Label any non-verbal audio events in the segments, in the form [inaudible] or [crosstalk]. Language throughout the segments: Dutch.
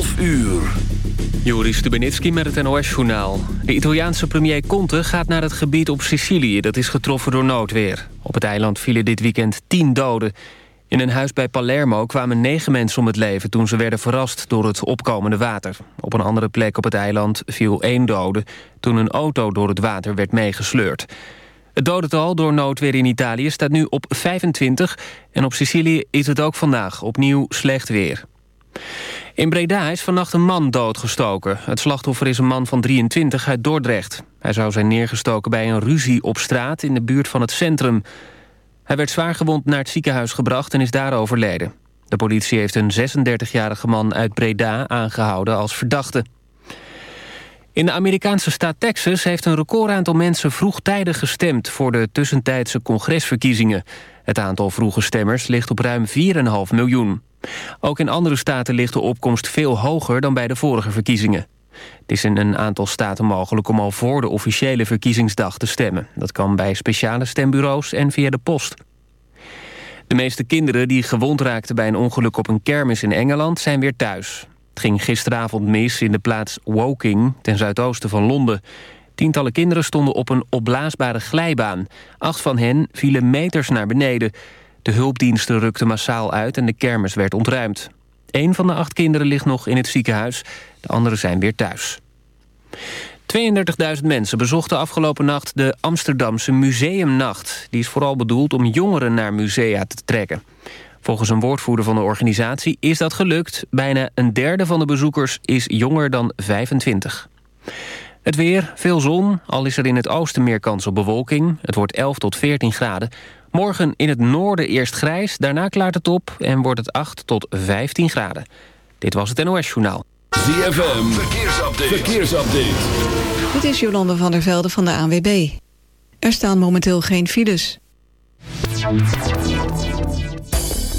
12 uur. Joris Stubenitski met het NOS-journaal. De Italiaanse premier Conte gaat naar het gebied op Sicilië... dat is getroffen door noodweer. Op het eiland vielen dit weekend tien doden. In een huis bij Palermo kwamen negen mensen om het leven... toen ze werden verrast door het opkomende water. Op een andere plek op het eiland viel één dode... toen een auto door het water werd meegesleurd. Het dodental door noodweer in Italië staat nu op 25... en op Sicilië is het ook vandaag opnieuw slecht weer. In Breda is vannacht een man doodgestoken. Het slachtoffer is een man van 23 uit Dordrecht. Hij zou zijn neergestoken bij een ruzie op straat in de buurt van het centrum. Hij werd zwaargewond naar het ziekenhuis gebracht en is daar overleden. De politie heeft een 36-jarige man uit Breda aangehouden als verdachte. In de Amerikaanse staat Texas heeft een recordaantal mensen vroegtijdig gestemd... voor de tussentijdse congresverkiezingen. Het aantal vroege stemmers ligt op ruim 4,5 miljoen. Ook in andere staten ligt de opkomst veel hoger dan bij de vorige verkiezingen. Het is in een aantal staten mogelijk om al voor de officiële verkiezingsdag te stemmen. Dat kan bij speciale stembureaus en via de post. De meeste kinderen die gewond raakten bij een ongeluk op een kermis in Engeland zijn weer thuis. Het ging gisteravond mis in de plaats Woking, ten zuidoosten van Londen. Tientallen kinderen stonden op een opblaasbare glijbaan. Acht van hen vielen meters naar beneden. De hulpdiensten rukten massaal uit en de kermis werd ontruimd. Een van de acht kinderen ligt nog in het ziekenhuis. De anderen zijn weer thuis. 32.000 mensen bezochten afgelopen nacht de Amsterdamse Museumnacht. Die is vooral bedoeld om jongeren naar musea te trekken. Volgens een woordvoerder van de organisatie is dat gelukt. Bijna een derde van de bezoekers is jonger dan 25. Het weer, veel zon, al is er in het oosten meer kans op bewolking. Het wordt 11 tot 14 graden. Morgen in het noorden eerst grijs, daarna klaart het op... en wordt het 8 tot 15 graden. Dit was het NOS Journaal. ZFM, verkeersupdate. verkeersupdate. Dit is Jolande van der Velde van de ANWB. Er staan momenteel geen files.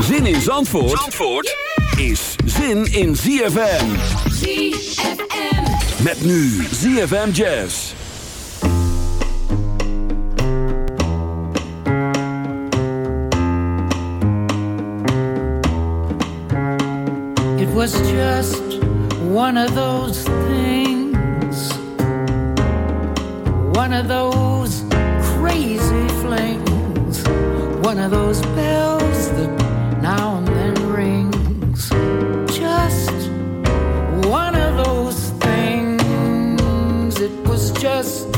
Zin in Zandvoort, Zandvoort is zin in ZFM. ZFM. Met nu ZFM Jazz. It was just one of those things, one of those crazy flings, one of those bells that now and then rings. Just one of those things. It was just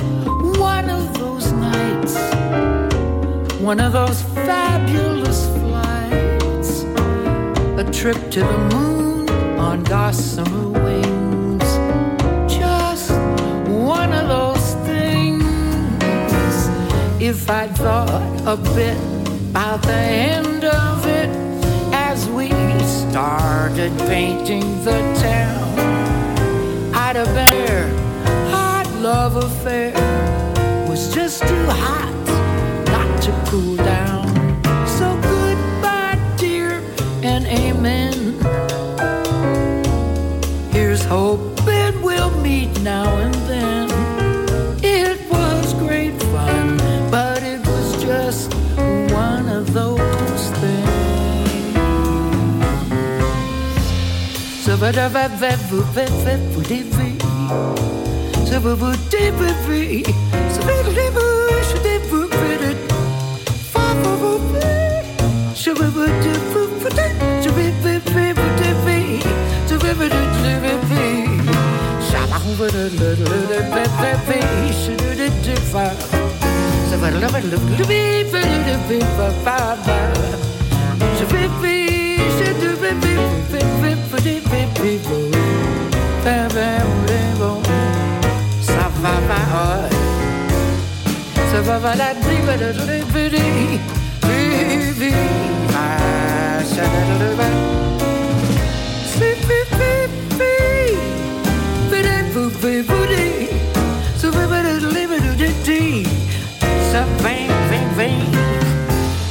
one of those nights, one of those fabulous flights a trip to the moon on gossamer wings. Just one of those things. If I'd thought a bit about the end started painting the town, I'd have been. Hot love affair was just too hot not to cool down. So goodbye, dear, and amen. Here's hoping we'll meet now and then. So but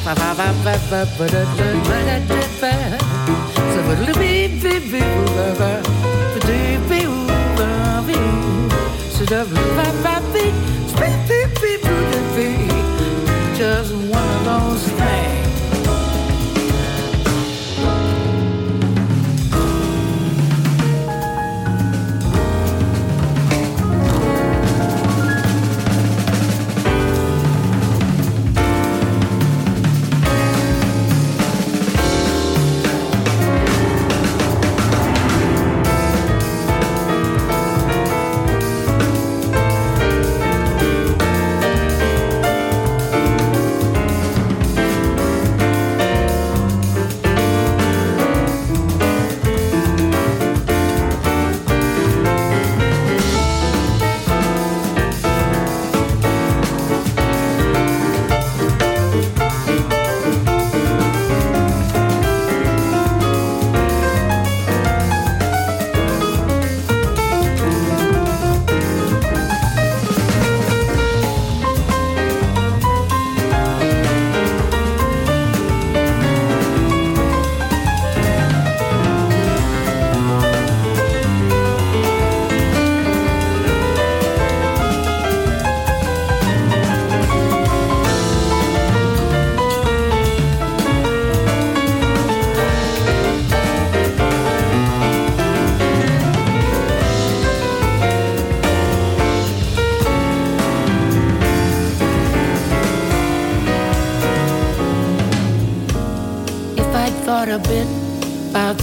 Ça va pas, ça va pas la tripe Spit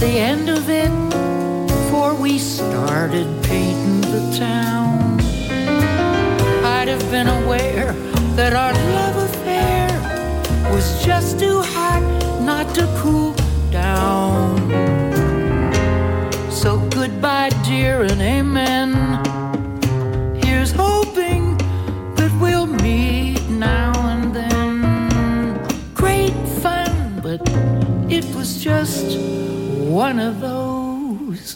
the end of it before we started painting the town, I'd have been aware that our love affair was just too hot not to cool down. So goodbye, dear, and amen. Here's hoping that we'll meet now and then. Great fun, but it was just one of those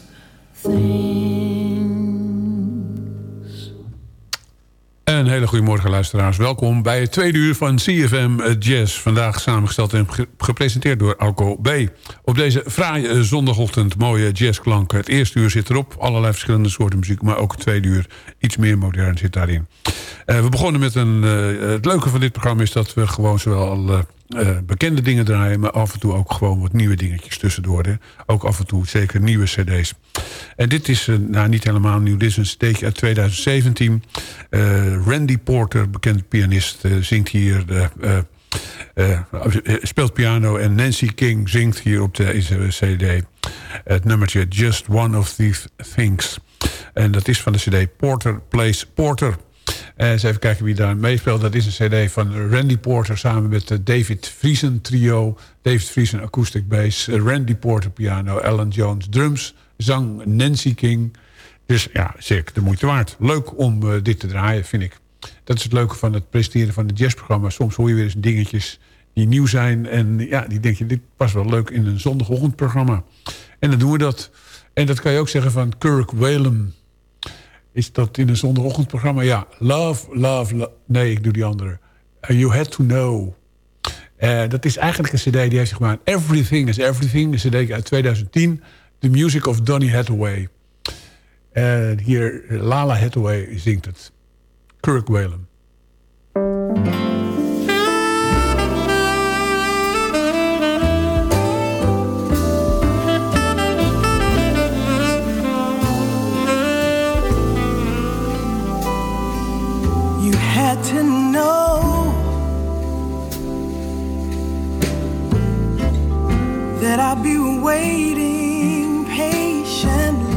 things. Een hele goede morgen luisteraars. Welkom bij het tweede uur van CFM Jazz. Vandaag samengesteld en ge- gepresenteerd door Alco B. Op deze fraaie zondagochtend mooie jazzklanken. Het eerste uur zit erop. Allerlei verschillende soorten muziek. Maar ook het tweede uur iets meer modern zit daarin. Eh, we begonnen met een... eh, het leuke van dit programma is dat we gewoon zowel... eh, eh, bekende dingen draaien... maar af en toe ook gewoon wat nieuwe dingetjes tussendoor. Hè. Ook af en toe zeker nieuwe cd's. En dit is nou, niet helemaal nieuw. Dit is een cd'tje uit 2017. Eh, Randy Porter, bekend pianist, eh, zingt hier... de speelt piano en Nancy King zingt hier op deze cd. Het nummertje Just One of These Things. En dat is van de cd Porter Plays Porter. En eens even kijken wie daar meespeelt. Dat is een cd van Randy Porter samen met de David Friesen trio. David Friesen acoustic bass. eh, Randy Porter piano. Alan Jones drums. Zang Nancy King. Dus ja, zeker de moeite waard. Leuk om eh, dit te draaien, vind ik. Dat is het leuke van het presenteren van het jazzprogramma. Soms hoor je weer eens dingetjes die nieuw zijn. En ja, die denk je, dit past wel leuk in een zondagochtendprogramma. En dan doen we dat. En dat kan je ook zeggen van Kirk Whalum. Is dat in een zondagochtendprogramma? Ja, Love, Love, Lo- Nee, ik doe die andere. Uh, you Had To Know. Eh, dat is eigenlijk een cd die heeft zich gemaakt. Everything is Everything. Een cd uit 2010. The Music of Donny Hathaway. Eh, hier, Lala Hathaway zingt het. Kirk Whalum. know that I'll be waiting patiently.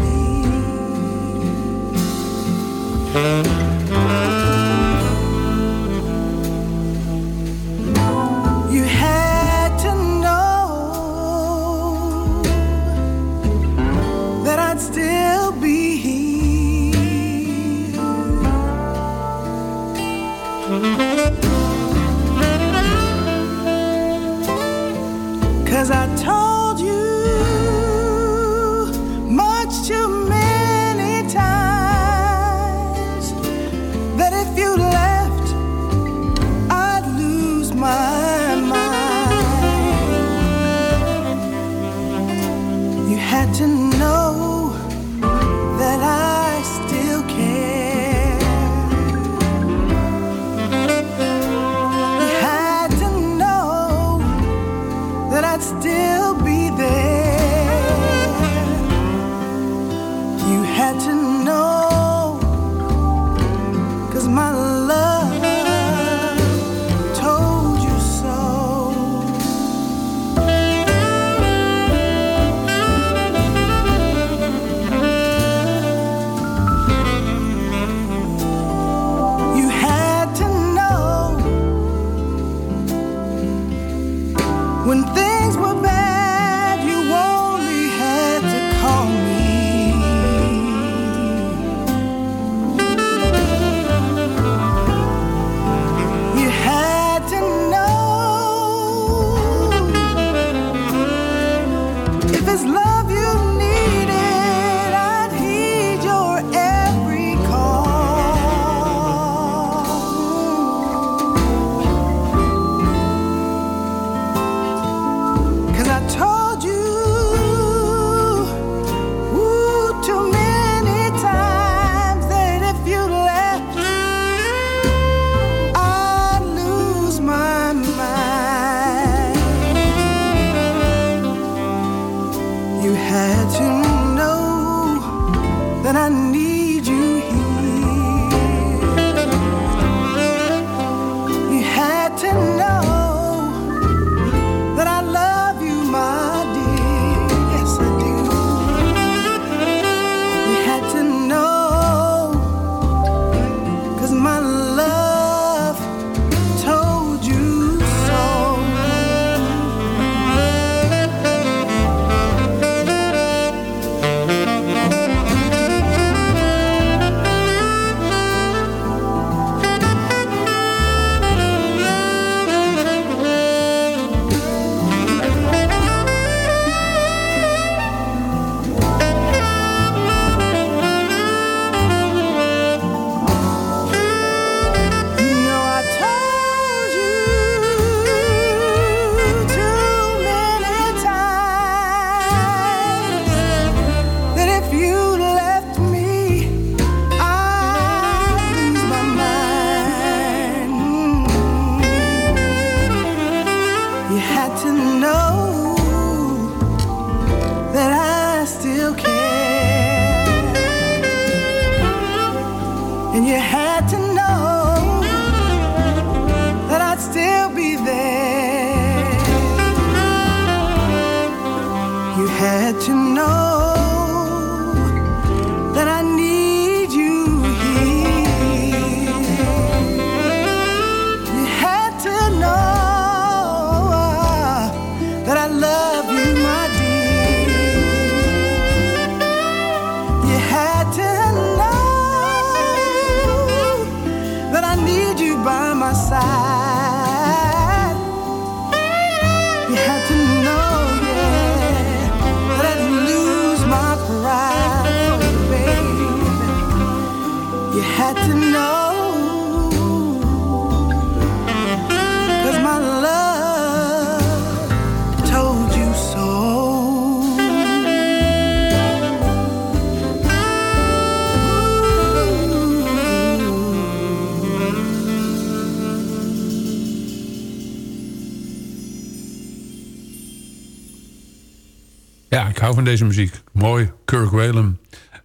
deze muziek. Mooi, Kirk Whalen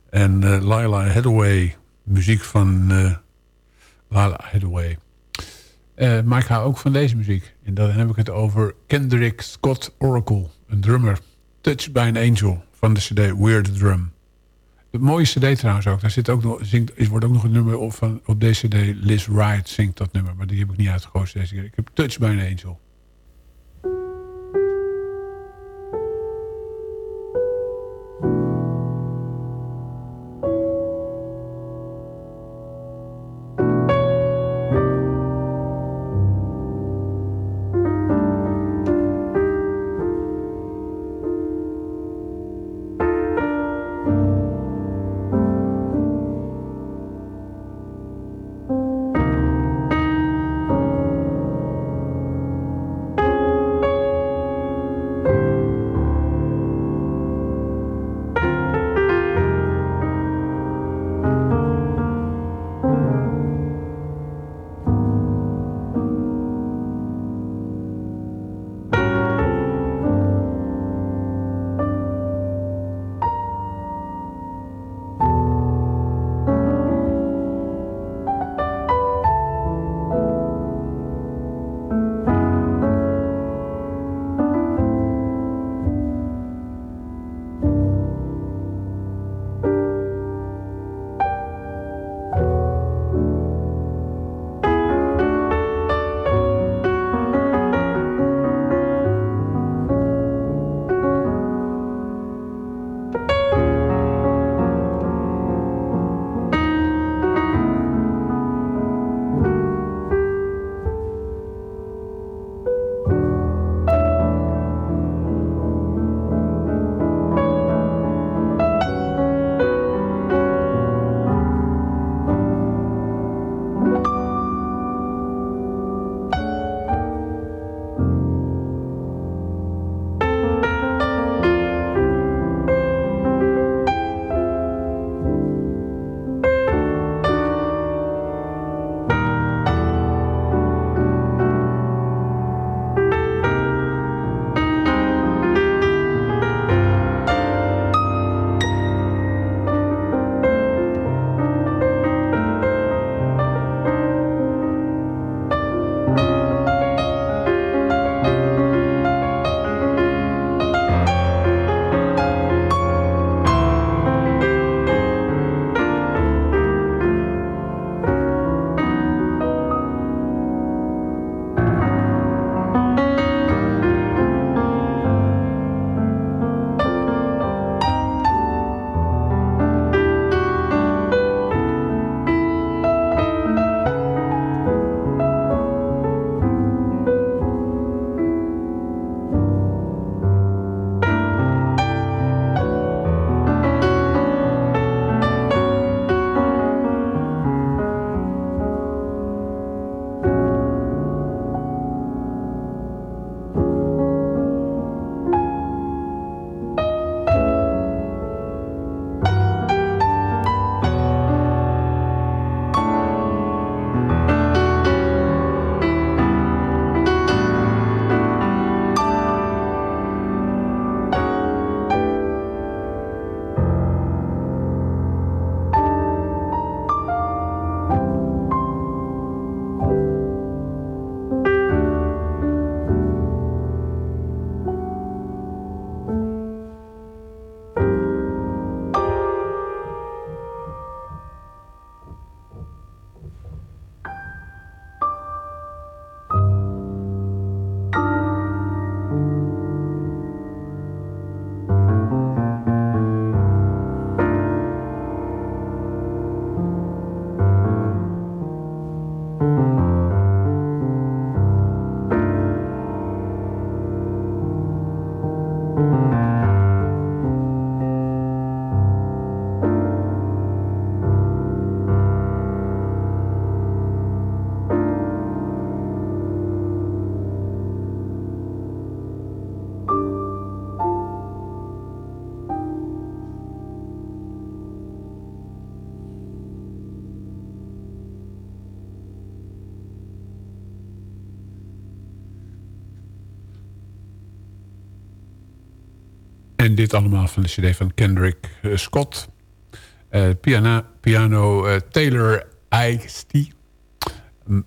en uh, Lila Hathaway. Muziek van uh, Lila Hathaway. Uh, eh, maar ik hou ook van deze muziek. En dan heb ik het over Kendrick Scott Oracle, een drummer. Touch by an Angel van de cd Weird Drum. Het mooie cd trouwens ook. Daar zit ook nog, zingt, wordt ook nog een nummer op, van, op deze cd. Liz Wright zingt dat nummer, maar die heb ik niet uitgekozen deze keer. Ik heb Touch by an Angel. Dit allemaal van de cd van Kendrick eh, Scott. Eh, piano, piano eh, Taylor Ice-T.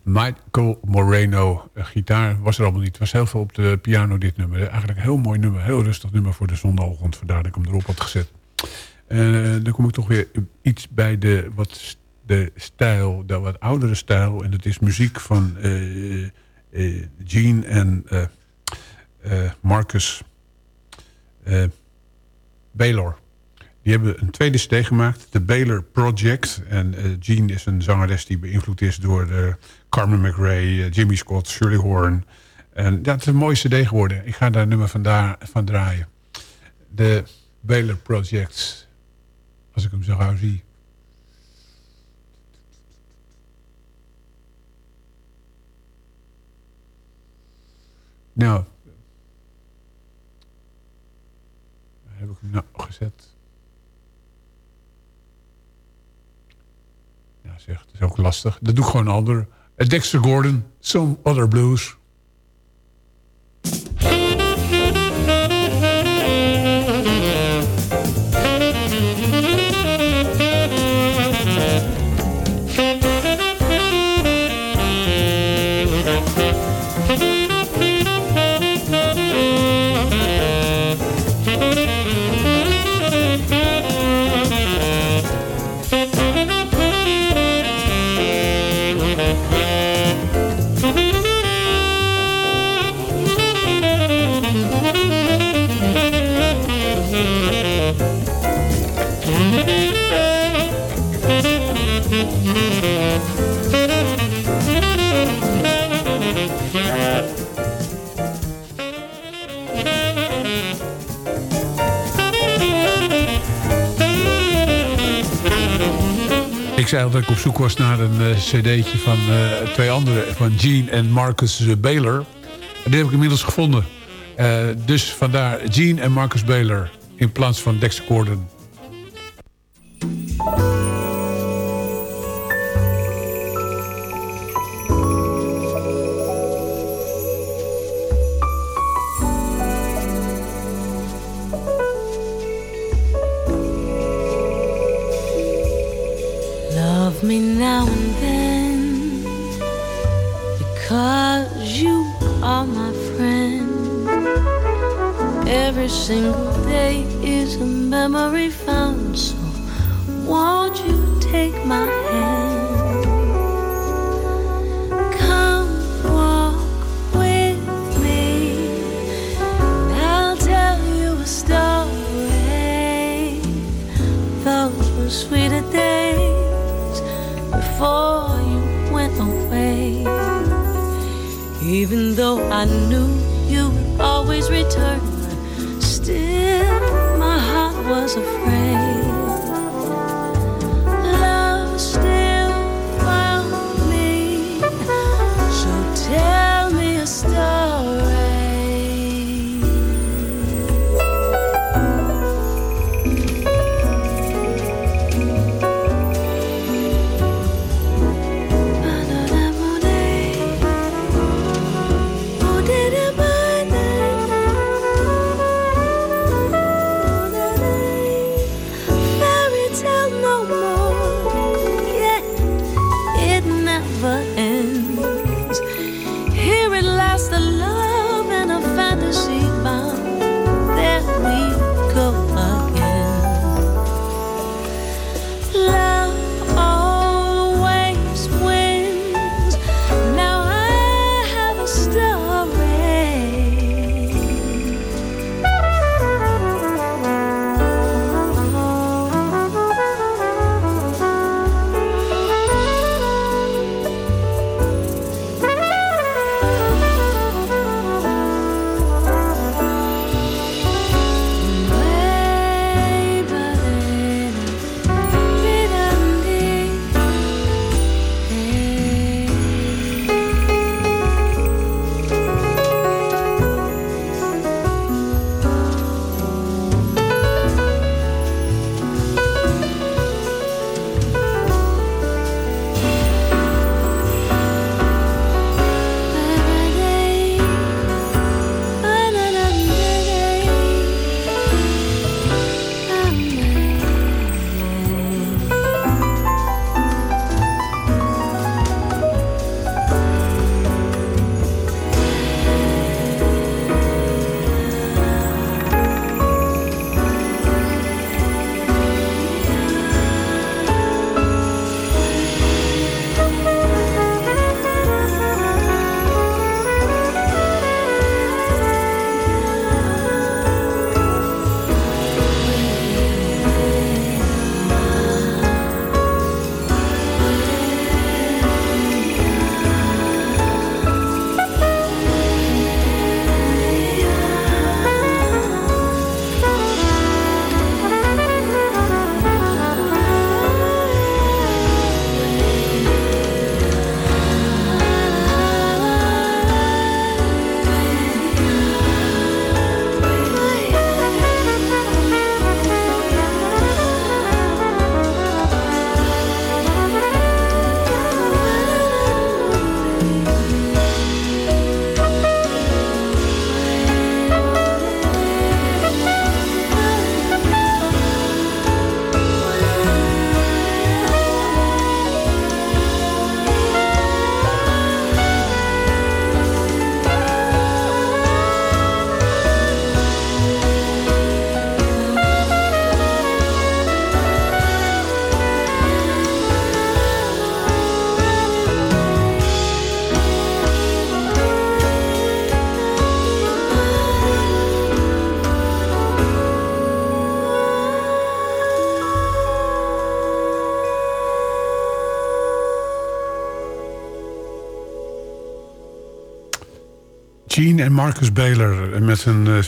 Michael Moreno, gitaar was er allemaal niet. Er was heel veel op de piano dit nummer. Eigenlijk een heel mooi nummer. Heel rustig nummer voor de zondagochtend. Vandaar dat ik hem erop had gezet. Dan kom ik toch weer iets bij de, wat, de stijl, de wat oudere stijl. En dat is muziek van Gene en Marcus Baylor. Die hebben een tweede cd gemaakt, de Baylor Project. En eh, Gene is een zangeres die beïnvloed is door eh, Carmen McRae, eh, Jimmy Scott, Shirley Horn. En het is een mooie cd geworden. Ik ga daar nummer van, daar, van draaien. De Baylor Project. Als ik hem zo gauw zie. Nou. Waar heb ik hem nou Ja, zeg, het is ook lastig. Dat doe ik gewoon ander. Eh, Dexter Gordon, Some Other Blues. Zei dat ik op zoek was naar een eh, cd'tje van eh, twee andere, van Gene en Marcus eh, Baylor. En die heb ik inmiddels gevonden. Dus vandaar Gene en Marcus Baylor in plaats van Dexter Gordon. Gene en Marcus Baylor met een eh,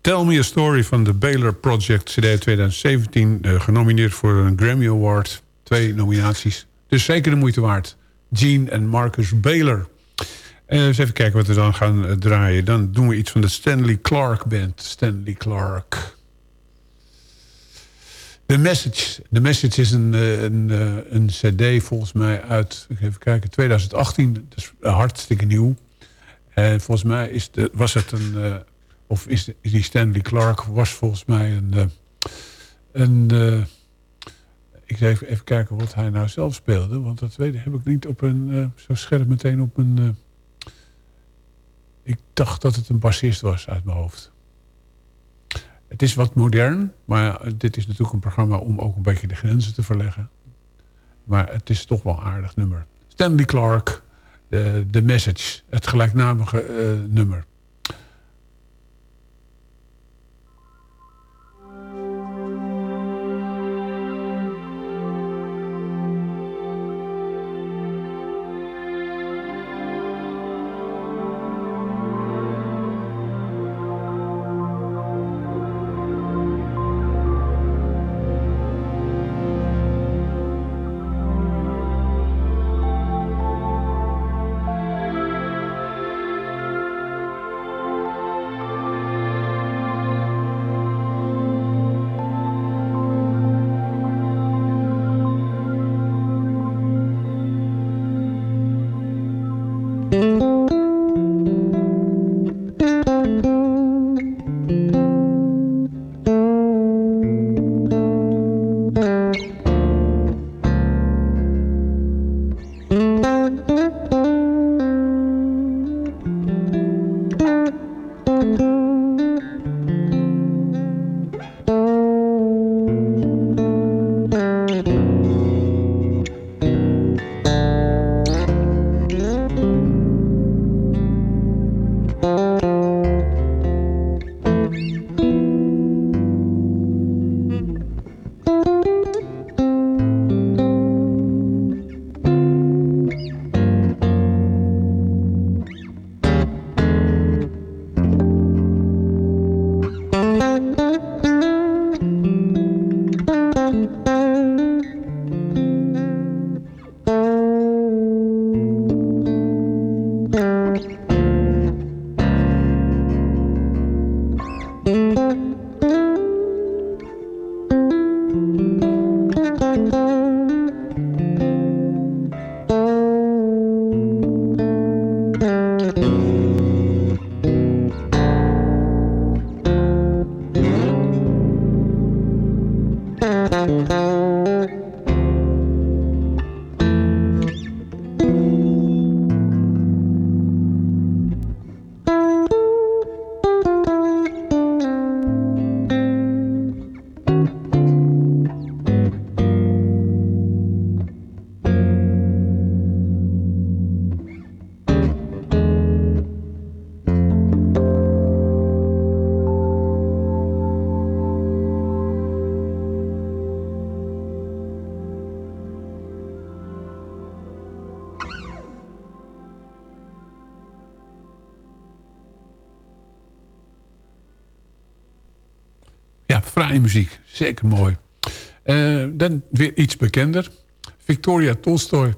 Tell Me a Story van de Baylor Project CD 2017. eh, genomineerd voor een Grammy Award. Twee nominaties. Dus zeker de moeite waard. Gene en Marcus Baylor. Eh, eens even kijken wat we dan gaan eh, draaien. Dan doen we iets van de Stanley Clark Band. Stanley Clark. The Message. The Message is een, eh, een, eh, een cd volgens mij uit, even kijken, 2018. Dat is hartstikke nieuw. En volgens mij is de, was het een... eh, of is, die Stanley Clark was volgens mij een... eh, een eh, ik zal even, even kijken wat hij nou zelf speelde. Want dat weet, heb ik niet op een... zo scherp meteen op een... ik dacht dat het een bassist was uit mijn hoofd. Het is wat modern, maar dit is natuurlijk een programma om ook een beetje de grenzen te verleggen. Maar het is toch wel een aardig nummer. Stanley Clark, The, The Message, het gelijknamige eh, nummer. Fraaie muziek. Zeker mooi. Eh, dan weer iets bekender. Victoria Tolstoy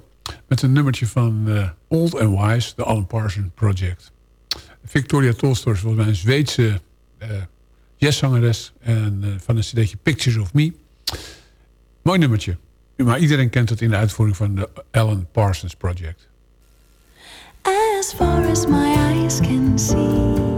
met een nummertje van eh, Old and Wise, de Alan Parsons Project. Victoria Tolstoy is volgens mij een Zweedse eh jazzzangeres en, van een cd'tje Pictures of Me. Mooi nummertje. Maar iedereen kent het in de uitvoering van de Alan Parsons Project. As far as my eyes can see,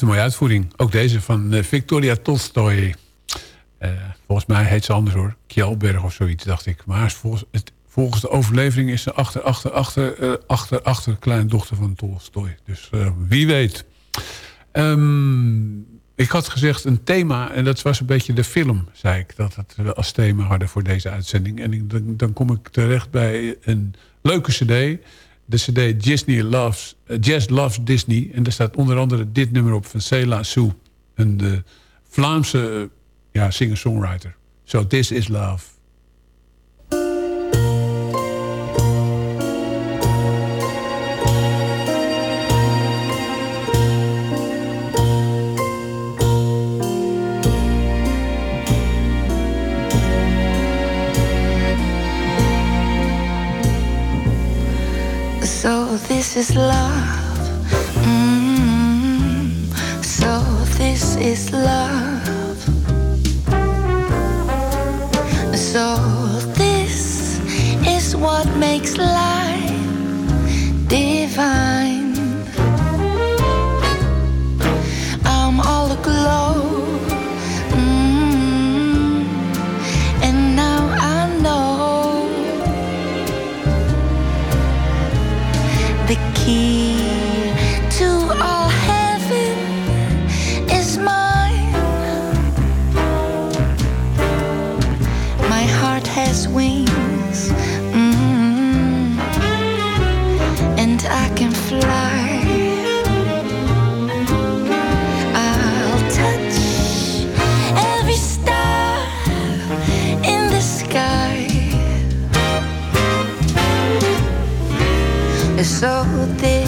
blijft een mooie uitvoering. Ook deze van eh, Victoria Tolstoy. Eh, volgens mij heet ze anders hoor. Kjelberg of zoiets, dacht ik. Maar volgens, het, volgens de overlevering is ze achter, achter, achter, eh, achter, achter kleindochter van Tolstoy. Dus wie weet. Ehm, ik had gezegd een thema, en dat was een beetje de film, zei ik. Dat het als thema hadden voor deze uitzending. En dan, dan kom ik terecht bij een leuke cd. De cd Disney Loves, eh, Jazz Loves Disney. En daar staat onder andere dit nummer op van Cela Sue. Een de Vlaamse eh, ja, singer-songwriter. So This Is Love. This is love. Mm, so this is love. So this is what makes life divine. I'm all aglow. So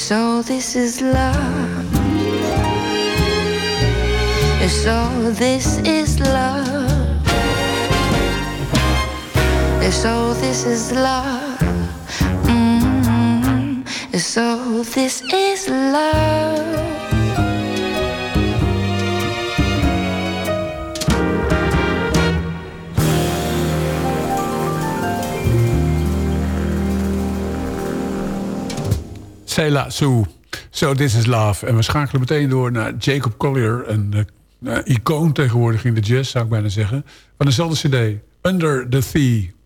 It's all this is love. It's all this is love. It's all this is love. Mm -hmm. It's all this is love. Sela Sue. So This Is Love. En we schakelen meteen door naar Jacob Collier. Eh, een icoon tegenwoordig in de jazz, zou ik bijna zeggen. Van dezelfde cd. Under the Sea.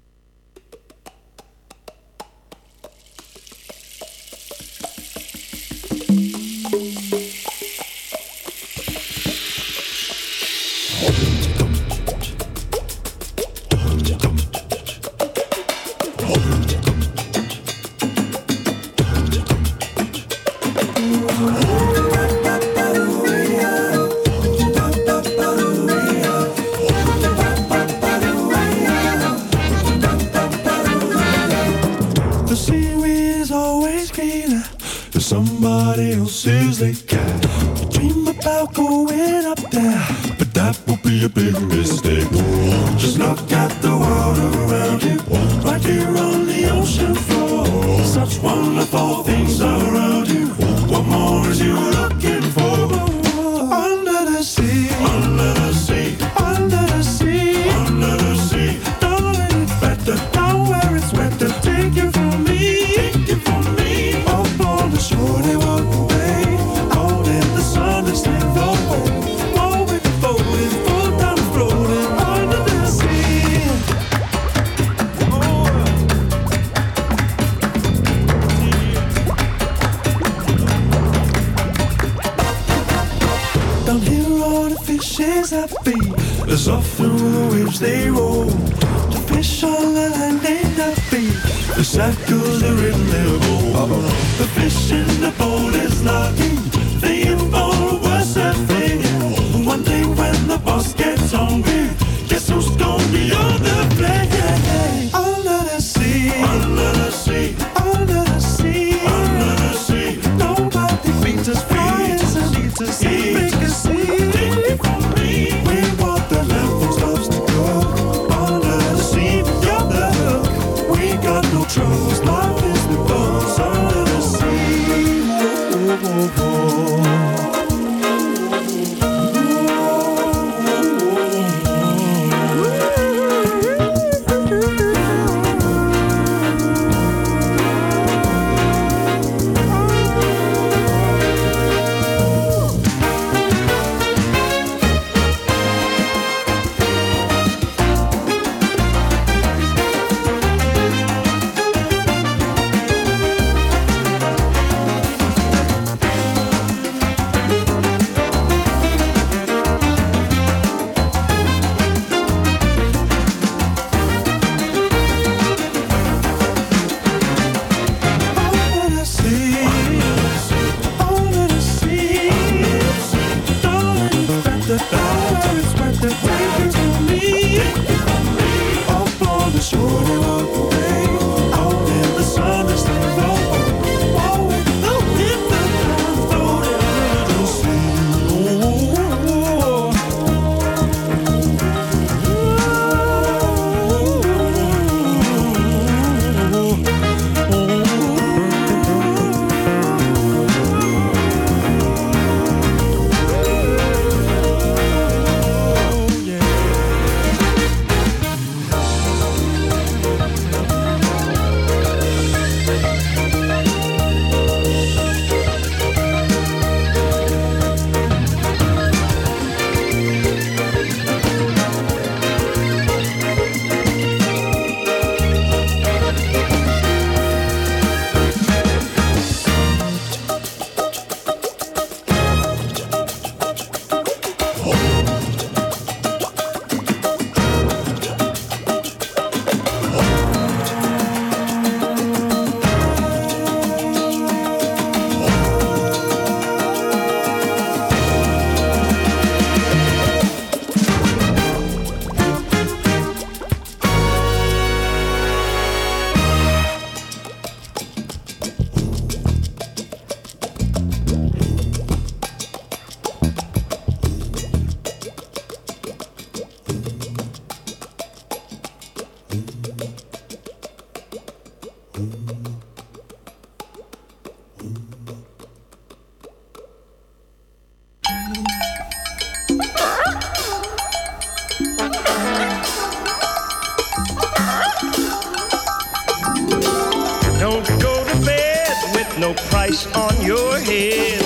Don't go to bed with no price on your head.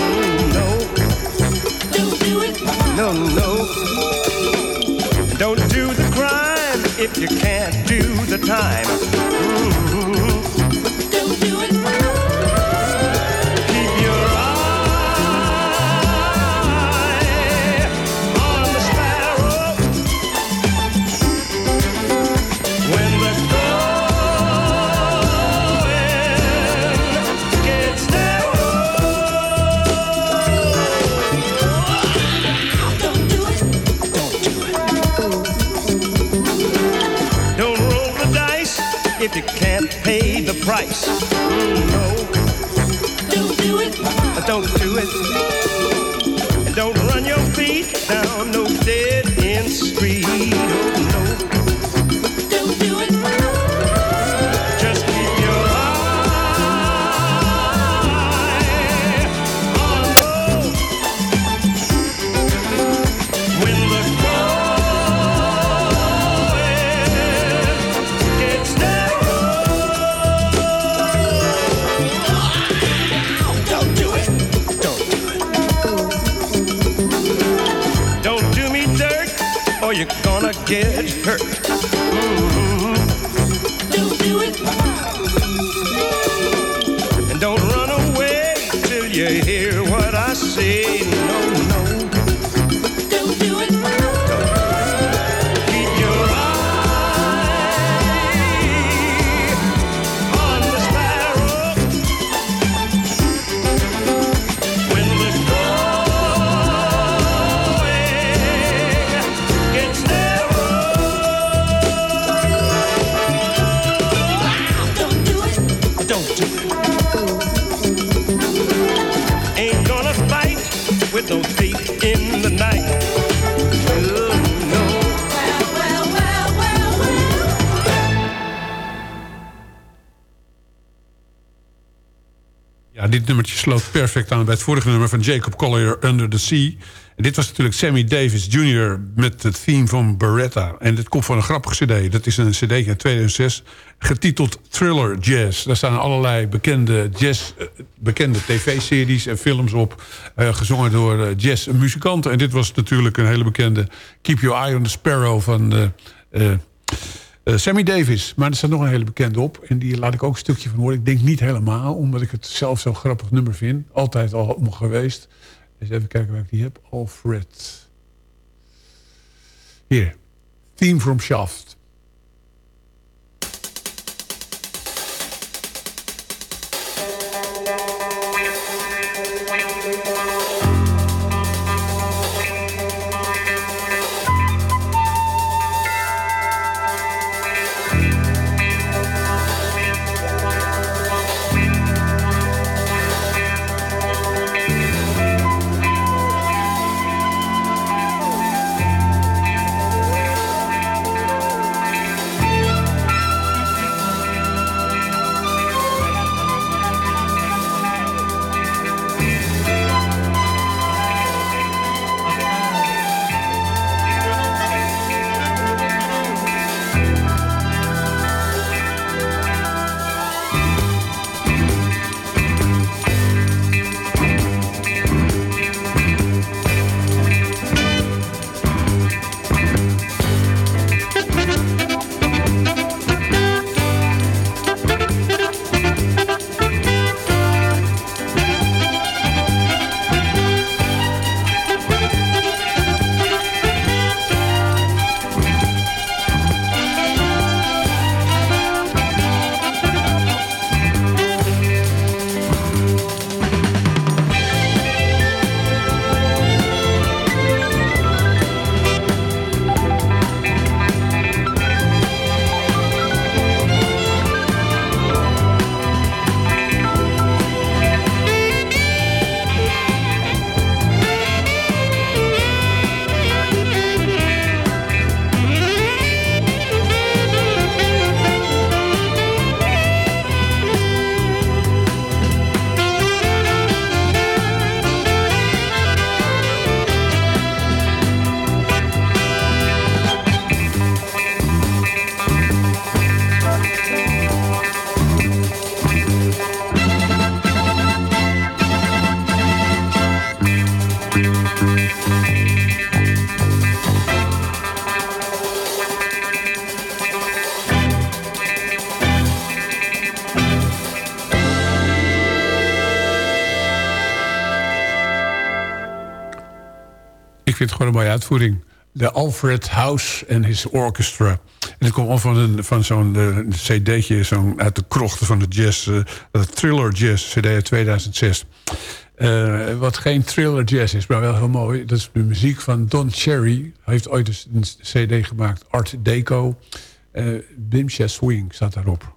No. No, no. Don't do the crime if you can't do the time. Price. No, Don't do it. don't do it. Don't run your feet down dit nummertje sloot perfect aan bij het vorige nummer van Jacob Collier, Under the Sea. Dit was natuurlijk Sammy Davis Jr. met het theme van Beretta. En dit komt van een grappige cd. Dat is een cd uit 2006, getiteld Thriller Jazz. Daar staan allerlei bekende jazz, eh, bekende tv-series en films op. eh, gezongen door eh, jazzmuzikanten. En dit was natuurlijk een hele bekende Keep Your Eye on the Sparrow van... eh, eh, Sammy Davis, maar er staat nog een hele bekende op. En die laat ik ook een stukje van horen. Ik denk niet helemaal, omdat ik het zelf zo'n grappig nummer vind. Altijd al om geweest. Dus even kijken waar ik die heb. Alfred. Hier. Theme from Shaft. Een mooie uitvoering. De Alfred House en his orchestra. En dat komt al van, een, van zo'n eh, cd'tje zo'n uit de krochten van de jazz. eh, de Thriller Jazz, cd uit 2006. Eh, wat geen thriller jazz is, maar wel heel mooi. Dat is de muziek van Don Cherry. Hij heeft ooit een cd gemaakt, Art Deco. Bimsha Swing staat daarop.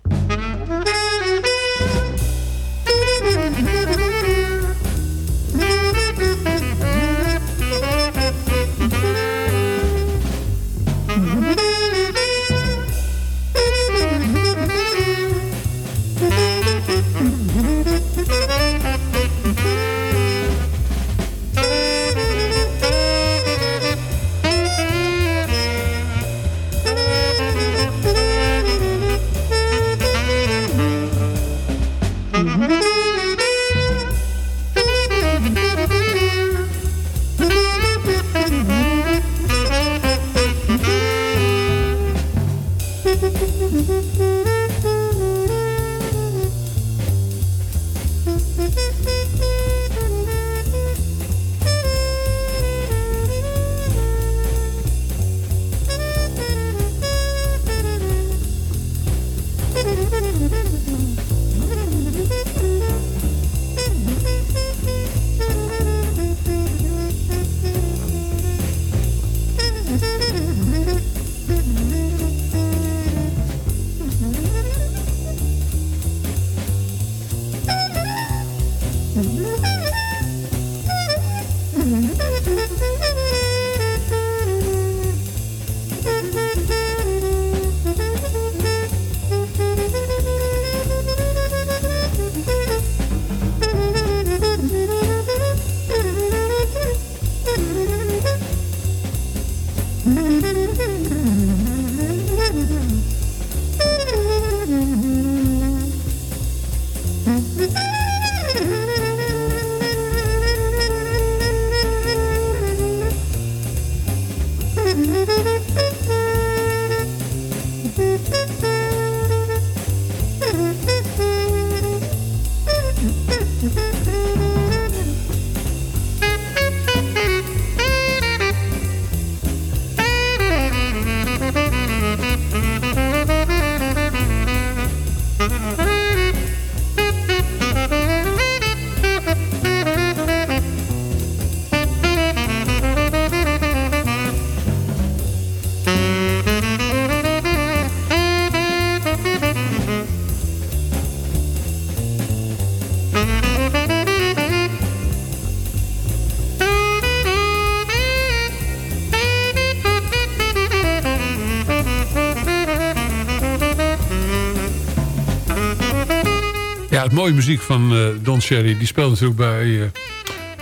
Muziek van eh, Don Cherry. Die speelt natuurlijk bij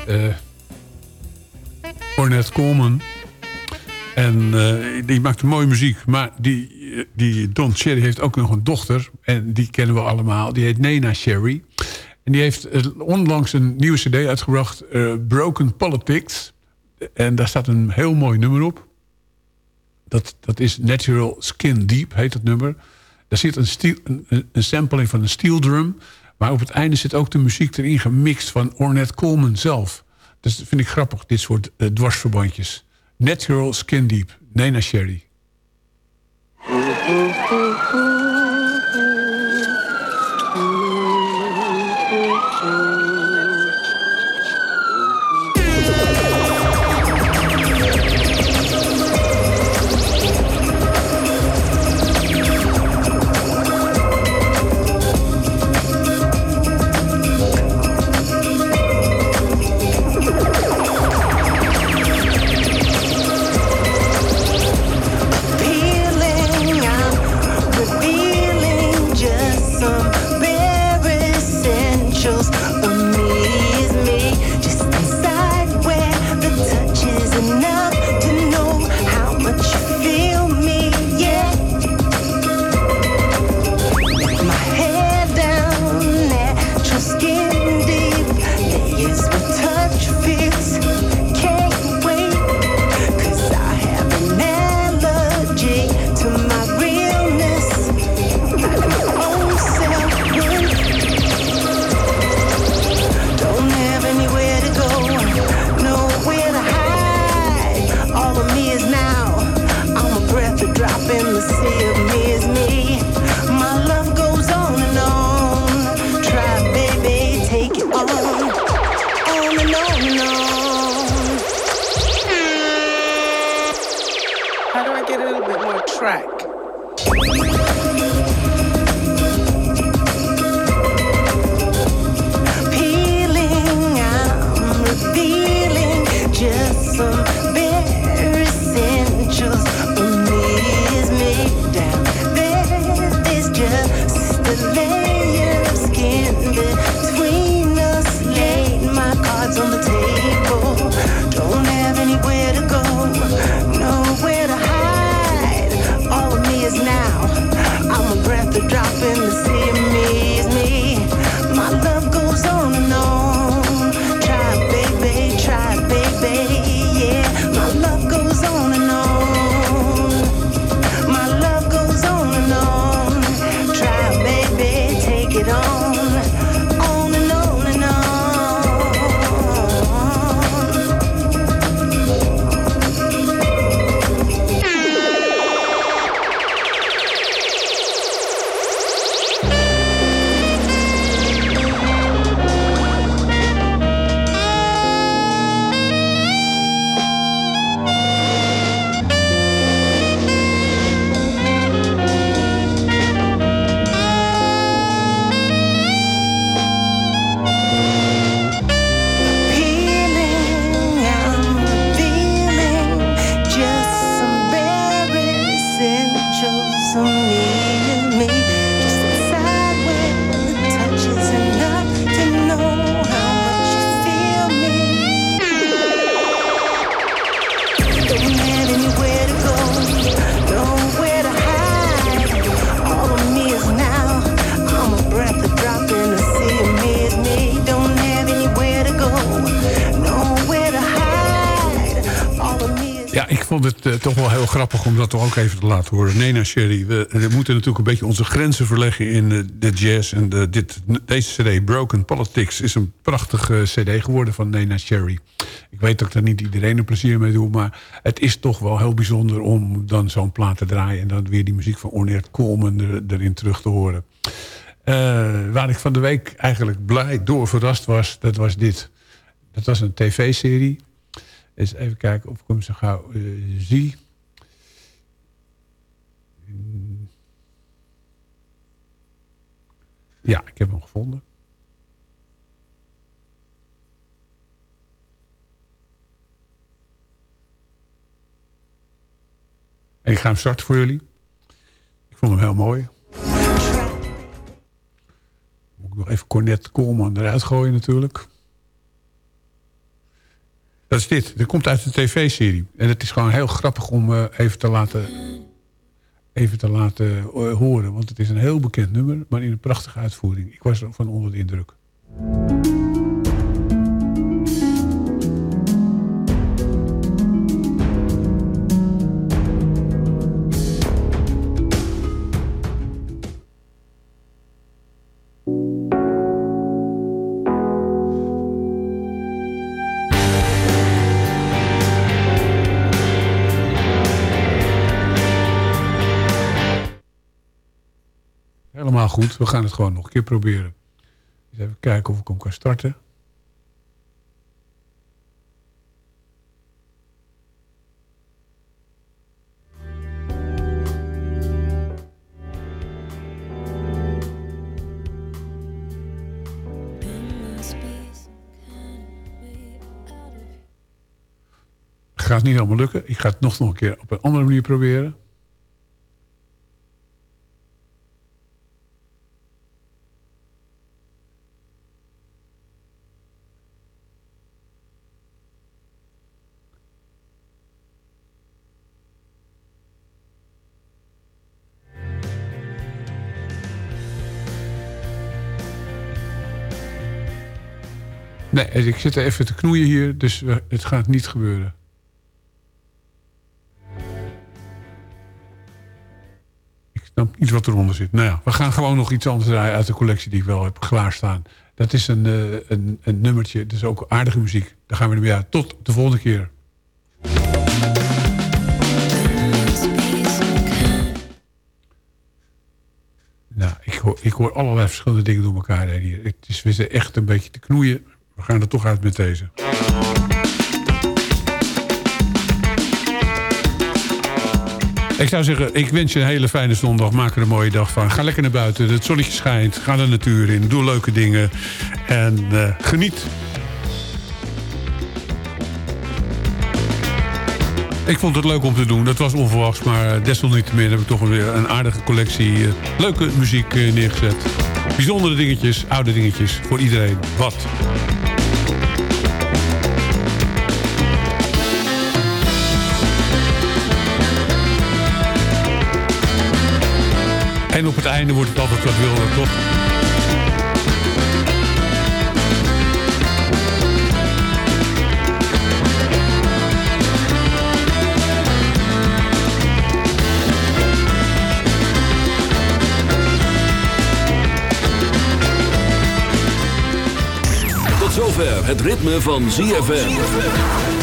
eh, Ornette Coleman. En die maakt mooie muziek. Maar die, die Don Cherry heeft ook nog een dochter. En die kennen we allemaal. Die heet Nena Cherry. En die heeft onlangs een nieuwe cd uitgebracht. Broken Politics. En daar staat een heel mooi nummer op. Dat, dat is Natural Skin Deep, heet dat nummer. Daar zit een, een, een sampling van een steel drum. Maar op het einde zit ook de muziek erin gemixt van Ornette Coleman zelf. Dus dat vind ik grappig, dit soort eh, dwarsverbandjes. Natural Skin Deep, Nena Sherry. [laughs] laten horen. Nena Sherry, we, moeten natuurlijk een beetje onze grenzen verleggen in eh, de jazz. En de, dit, deze cd, Broken Politics, is een prachtige cd geworden van Nena Sherry. Ik weet dat ik daar niet iedereen een plezier mee doe... maar het is toch wel heel bijzonder om dan zo'n plaat te draaien... en dan weer die muziek van Ornette Coleman er, erin terug te horen. Eh, waar ik van de week eigenlijk blij door verrast was, dat was dit. Dat was een tv-serie. Eens even kijken of ik hem zo gauw eh, zie. Ja, ik heb hem gevonden. En ik ga hem starten voor jullie. Ik vond hem heel mooi. Moet ik nog even Cornet Coleman eruit gooien natuurlijk. Dat is dit. Dat komt uit de tv-serie. En het is gewoon heel grappig om eh, even te laten, even te laten eh, horen. Want het is een heel bekend nummer, maar in een prachtige uitvoering. Ik was er van onder de indruk. Goed. We gaan het gewoon nog een keer proberen. Eens even kijken of ik hem kan starten. Gaat niet allemaal lukken. Ik ga het nog, nog een keer op een andere manier proberen. Nee, ik zit er even te knoeien hier, dus we- het gaat niet gebeuren. Ik snap niet wat eronder zit. Nou ja, we gaan gewoon nog iets anders draaien uit de collectie die ik wel heb klaarstaan. Dat is een, eh, een, een nummertje, is ook aardige muziek. Daar gaan we ermee uit. Tot de volgende keer. Nou, ik hoor, ik hoor allerlei verschillende dingen door elkaar hier. Het is weer echt een beetje te knoeien. We gaan er toch uit met deze. Ik zou zeggen, ik wens je een hele fijne zondag. Maak er een mooie dag van. Ga lekker naar buiten. Het zonnetje schijnt. Ga de natuur in. Doe leuke dingen. En eh, geniet. Ik vond het leuk om te doen. Dat was onverwachts. Maar desalniettemin heb ik toch weer een aardige collectie eh, leuke muziek eh, neergezet. Bijzondere dingetjes, oude dingetjes. Voor iedereen. Wat? En op het einde wordt het altijd wat wilder, toch? Tot zover het ritme van ZFM.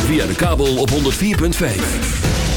Via de kabel op 104.5.